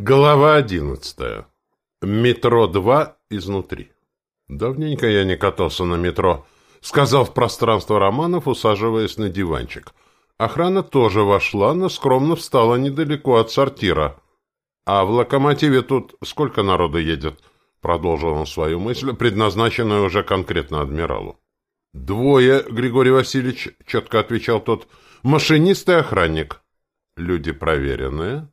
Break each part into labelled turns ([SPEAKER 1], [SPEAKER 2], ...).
[SPEAKER 1] Глава одиннадцатая. Метро-2 изнутри. Давненько я не катался на метро, сказал в пространство Романов, усаживаясь на диванчик. Охрана тоже вошла, но скромно встала недалеко от сортира. А в локомотиве тут сколько народу едет? Продолжил он свою мысль, предназначенную уже конкретно адмиралу. «Двое, Григорий Васильевич», — четко отвечал тот, — «машинист и охранник». «Люди проверенные?»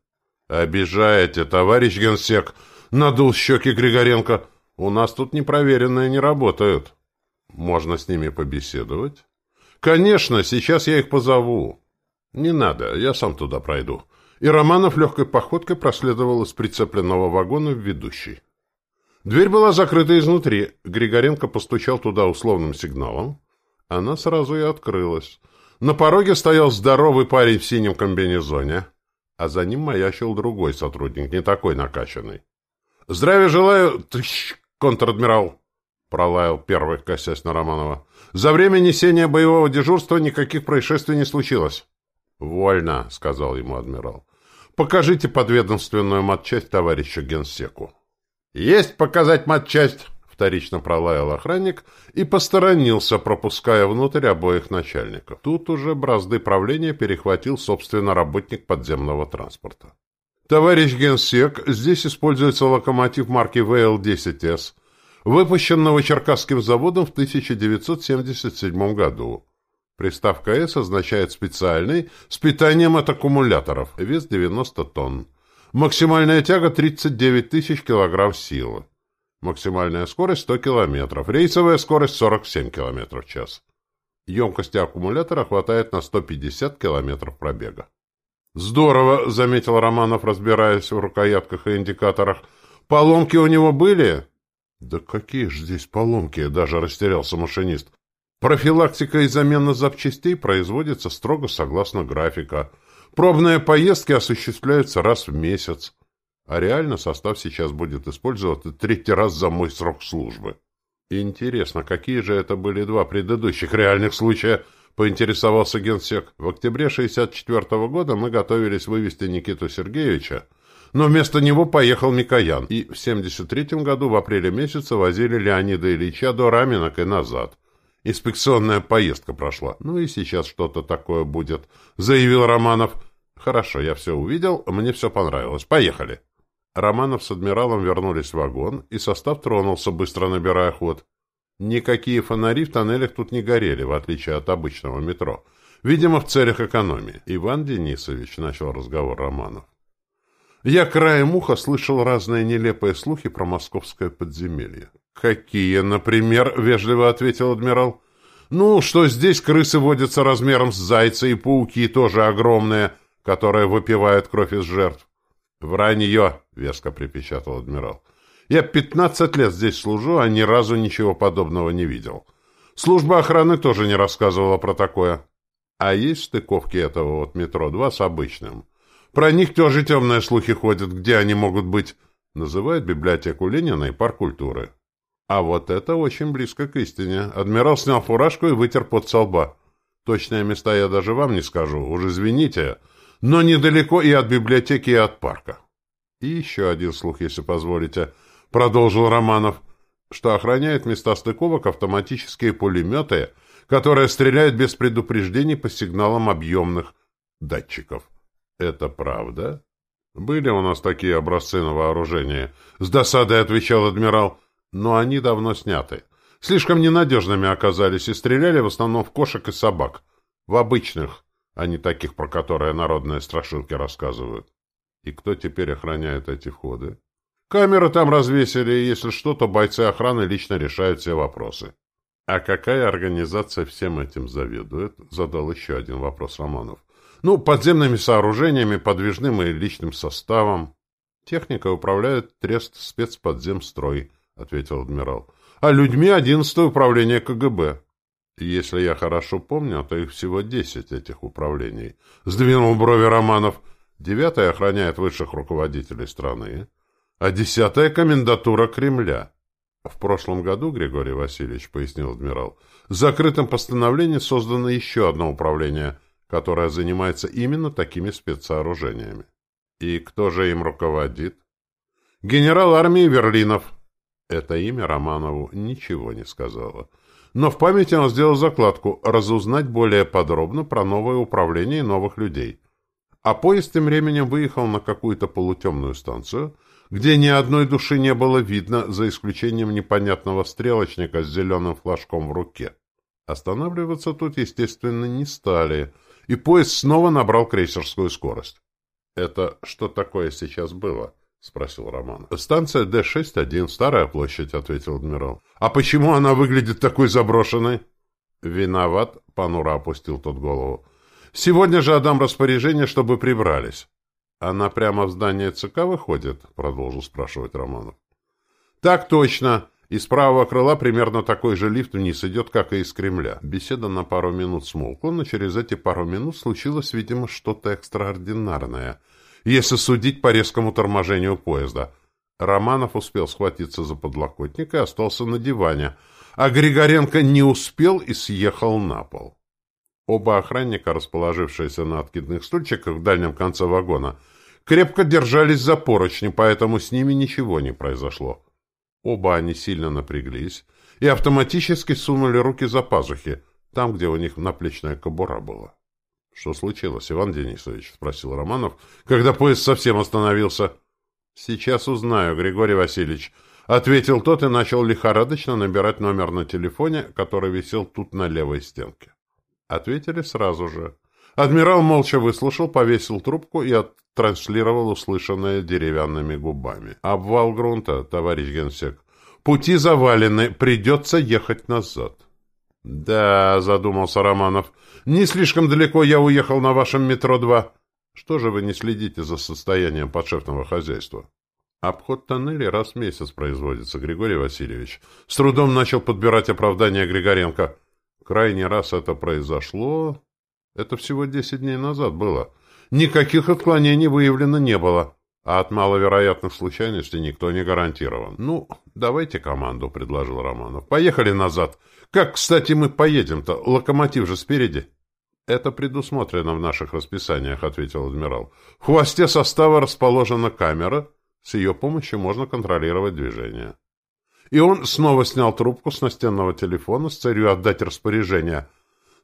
[SPEAKER 1] «Обижаете, товарищ генсек!» — надул щеки Григоренко. «У нас тут непроверенные не работают. Можно с ними побеседовать?» «Конечно, сейчас я их позову». «Не надо, я сам туда пройду». И Романов легкой походкой проследовал из прицепленного вагона в ведущий. Дверь была закрыта изнутри. Григоренко постучал туда условным сигналом. Она сразу и открылась. На пороге стоял здоровый парень в синем комбинезоне а за ним маячил другой сотрудник, не такой накачанный. — Здравия желаю, тыщ, контр-адмирал! — пролаял первый, косясь на Романова. — За время несения боевого дежурства никаких происшествий не случилось. — Вольно, — сказал ему адмирал. — Покажите подведомственную матчасть товарищу генсеку. — Есть показать матчасть! Вторично пролаял охранник и посторонился, пропуская внутрь обоих начальников. Тут уже бразды правления перехватил, собственно, работник подземного транспорта. «Товарищ генсек, здесь используется локомотив марки ВЛ-10С, выпущенного Черкасским заводом в 1977 году. Приставка «С» означает «специальный», с питанием от аккумуляторов, вес 90 тонн. Максимальная тяга 39 тысяч килограмм силы. Максимальная скорость 100 км, рейсовая скорость 47 км в час. Емкости аккумулятора хватает на 150 км пробега. «Здорово», — заметил Романов, разбираясь в рукоятках и индикаторах. «Поломки у него были?» «Да какие же здесь поломки?» — даже растерялся машинист. «Профилактика и замена запчастей производится строго согласно графика. Пробные поездки осуществляются раз в месяц. А реально состав сейчас будет использоваться третий раз за мой срок службы. Интересно, какие же это были два предыдущих реальных случая, поинтересовался генсек. В октябре 64 -го года мы готовились вывести Никиту Сергеевича, но вместо него поехал Микоян, и в 73 году в апреле месяце возили Леонида Ильича до Раменок и назад. Инспекционная поездка прошла. Ну и сейчас что-то такое будет, заявил Романов. Хорошо, я все увидел, мне все понравилось. Поехали. Романов с адмиралом вернулись в вагон, и состав тронулся, быстро набирая ход. Никакие фонари в тоннелях тут не горели, в отличие от обычного метро. Видимо, в целях экономии. Иван Денисович, начал разговор Романов. Я краем уха слышал разные нелепые слухи про московское подземелье. «Какие, например?» — вежливо ответил адмирал. «Ну, что здесь крысы водятся размером с зайца, и пауки тоже огромные, которые выпивают кровь из жертв. «Вранье!» — веско припечатал адмирал. «Я пятнадцать лет здесь служу, а ни разу ничего подобного не видел. Служба охраны тоже не рассказывала про такое. А есть стыковки этого вот метро-2 с обычным. Про них тоже темные слухи ходят, где они могут быть. Называют библиотеку Ленина и парк культуры. А вот это очень близко к истине. Адмирал снял фуражку и вытер под со лба. Точные места я даже вам не скажу, уж извините, но недалеко и от библиотеки, и от парка. И еще один слух, если позволите, продолжил Романов, что охраняют места стыковок автоматические пулеметы, которые стреляют без предупреждений по сигналам объемных датчиков. Это правда? Были у нас такие образцы на вооружении. С досадой отвечал адмирал, но они давно сняты. Слишком ненадежными оказались и стреляли в основном в кошек и собак. В обычных, а не таких, про которые народные страшилки рассказывают. И кто теперь охраняет эти входы? Камеры там развесили, и если что, то бойцы охраны лично решают все вопросы. А какая организация всем этим заведует? Задал еще один вопрос Романов. Ну, подземными сооружениями, подвижным и личным составом. Техника управляет трест спецподземстрой, ответил адмирал. А людьми одиннадцатое управление КГБ. Если я хорошо помню, то их всего десять, этих управлений. Сдвинул брови Романов. Девятое охраняет высших руководителей страны, а десятая — комендатура Кремля. В прошлом году, Григорий Васильевич, пояснил адмирал, с закрытым постановлением создано еще одно управление, которое занимается именно такими спецсооружениями. И кто же им руководит? Генерал армии Верлинов. Это имя Романову ничего не сказала. Но в памяти он сделал закладку разузнать более подробно про новое управление и новых людей. А поезд тем временем выехал на какую-то полутемную станцию, где ни одной души не было видно, за исключением непонятного стрелочника с зеленым флажком в руке. Останавливаться тут, естественно, не стали, и поезд снова набрал крейсерскую скорость. — Это что такое сейчас было? — спросил Роман. — Станция Д-6-1, Старая площадь, — ответил адмирал. — А почему она выглядит такой заброшенной? — Виноват, — понуро опустил тот голову. — Сегодня же отдам распоряжение, чтобы прибрались. — Она прямо в здание ЦК выходит? — продолжил спрашивать Романов. — Так точно. Из правого крыла примерно такой же лифт вниз идет, как и из Кремля. Беседа на пару минут смолкла, но через эти пару минут случилось, видимо, что-то экстраординарное, если судить по резкому торможению поезда. Романов успел схватиться за подлокотник и остался на диване, а Григоренко не успел и съехал на пол. Оба охранника, расположившиеся на откидных стульчиках в дальнем конце вагона, крепко держались за поручни, поэтому с ними ничего не произошло. Оба они сильно напряглись и автоматически сунули руки за пазухи, там, где у них наплечная кобура была. — Что случилось, Иван Денисович? — спросил Романов, когда поезд совсем остановился. — Сейчас узнаю, Григорий Васильевич, — ответил тот и начал лихорадочно набирать номер на телефоне, который висел тут на левой стенке. Ответили сразу же. Адмирал молча выслушал, повесил трубку и оттранслировал услышанное деревянными губами. «Обвал грунта, товарищ генсек. Пути завалены, придется ехать назад». «Да», — задумался Романов, — «не слишком далеко я уехал на вашем метро-2. Что же вы не следите за состоянием подшефного хозяйства?» «Обход тоннелей раз в месяц производится, Григорий Васильевич». С трудом начал подбирать оправдание Григоренко. «Крайний раз это произошло это всего десять дней назад было. Никаких отклонений выявлено не было. А от маловероятных случайностей никто не гарантирован. Ну, давайте команду, предложил Романов. Поехали назад. Как, кстати, мы поедем-то? Локомотив же спереди. Это предусмотрено в наших расписаниях, ответил адмирал. В хвосте состава расположена камера. С ее помощью можно контролировать движение. И он снова снял трубку с настенного телефона с целью отдать распоряжение.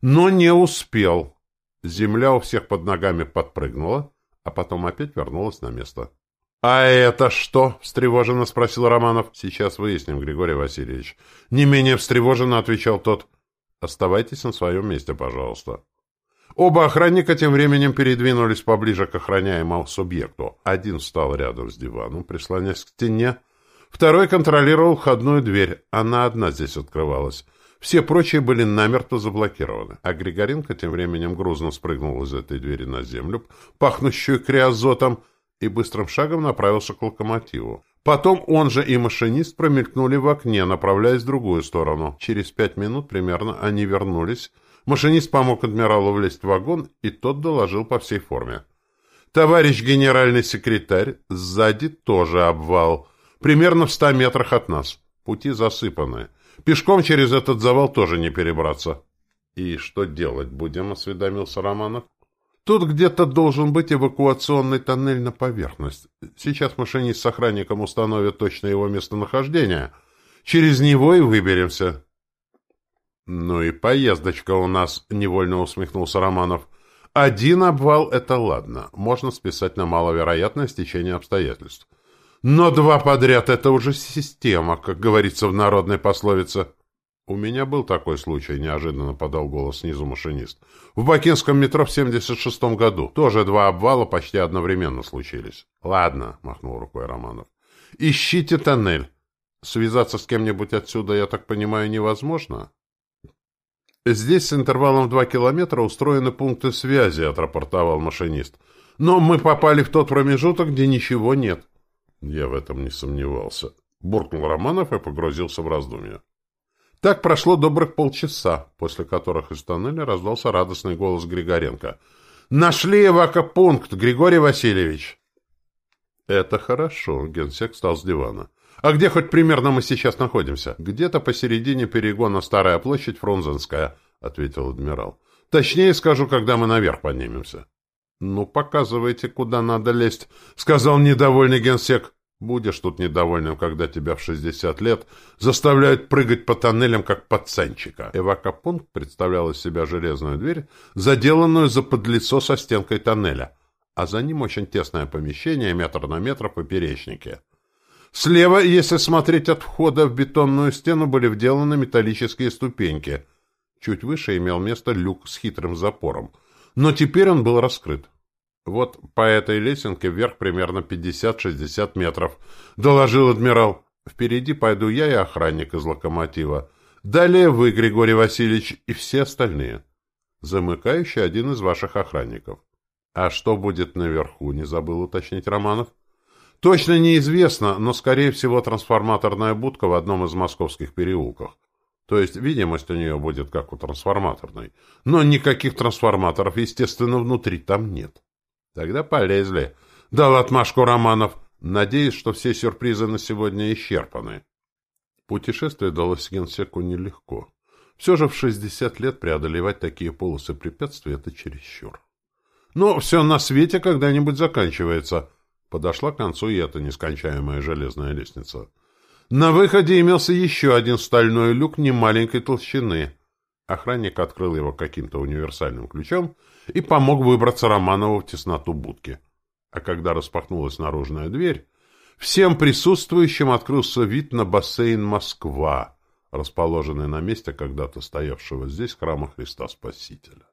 [SPEAKER 1] Но не успел. Земля у всех под ногами подпрыгнула, а потом опять вернулась на место. — А это что? — встревоженно спросил Романов. — Сейчас выясним, Григорий Васильевич. Не менее встревоженно отвечал тот. — Оставайтесь на своем месте, пожалуйста. Оба охранника тем временем передвинулись поближе к охраняемому субъекту. Один встал рядом с диваном, прислонясь к стене. Второй контролировал входную дверь. Она одна здесь открывалась. Все прочие были намертво заблокированы. А Григоренко тем временем грузно спрыгнул из этой двери на землю, пахнущую криозотом, и быстрым шагом направился к локомотиву. Потом он же и машинист промелькнули в окне, направляясь в другую сторону. Через пять минут примерно они вернулись. Машинист помог адмиралу влезть в вагон, и тот доложил по всей форме. «Товарищ генеральный секретарь, сзади тоже обвал. Примерно в ста метрах от нас. Пути засыпаны». Пешком через этот завал тоже не перебраться. — И что делать будем? — осведомился Романов. — Тут где-то должен быть эвакуационный тоннель на поверхность. Сейчас машинист с охранником установят точно его местонахождение. Через него и выберемся. — Ну и поездочка у нас, — невольно усмехнулся Романов. — Один обвал — это ладно. Можно списать на маловероятное стечение обстоятельств. — но два подряд — это уже система, как говорится в народной пословице. «У меня был такой случай», — неожиданно подал голос снизу машинист. «В Бакинском метро в 76-м году. Тоже два обвала почти одновременно случились». «Ладно», — махнул рукой Романов. «Ищите тоннель. Связаться с кем-нибудь отсюда, я так понимаю, невозможно?» «Здесь с интервалом в два километра устроены пункты связи», — отрапортовал машинист. «Но мы попали в тот промежуток, где ничего нет». Я в этом не сомневался. Буркнул Романов и погрузился в раздумья. Так прошло добрых полчаса, после которых из тоннеля раздался радостный голос Григоренко. «Нашли эвакопункт, Григорий Васильевич!» «Это хорошо», — генсек встал с дивана. «А где хоть примерно мы сейчас находимся?» «Где-то посередине перегона Старая площадь, Фрунзенская», — ответил адмирал. «Точнее скажу, когда мы наверх поднимемся». «Ну, показывайте, куда надо лезть», — сказал недовольный генсек. «Будешь тут недовольным, когда тебя в 60 лет заставляют прыгать по тоннелям, как пацанчика». Эвакопункт представлял из себя железную дверь, заделанную за подлицо со стенкой тоннеля, а за ним очень тесное помещение, метр на метр поперечнике. Слева, если смотреть от входа в бетонную стену, были вделаны металлические ступеньки. Чуть выше имел место люк с хитрым запором, но теперь он был раскрыт. «Вот по этой лесенке вверх примерно 50-60 метров», — доложил адмирал. «Впереди пойду я и охранник из локомотива. Далее вы, Григорий Васильевич, и все остальные. Замыкающий один из ваших охранников». «А что будет наверху?» — не забыл уточнить Романов. «Точно неизвестно, но, скорее всего, трансформаторная будка в одном из московских переулков. То есть видимость у нее будет как у трансформаторной. Но никаких трансформаторов, естественно, внутри там нет». Тогда полезли. Дал отмашку Романов. Надеюсь, что все сюрпризы на сегодня исчерпаны. Путешествие далось генсеку нелегко. Все же в 60 лет преодолевать такие полосы препятствий — это чересчур. Но все на свете когда-нибудь заканчивается. Подошла к концу и эта нескончаемая железная лестница. На выходе имелся еще один стальной люк немаленькой толщины. Охранник открыл его каким-то универсальным ключом и помог выбраться Романову в тесноту будки. А когда распахнулась наружная дверь, всем присутствующим открылся вид на бассейн «Москва», расположенный на месте когда-то стоявшего здесь храма Христа Спасителя.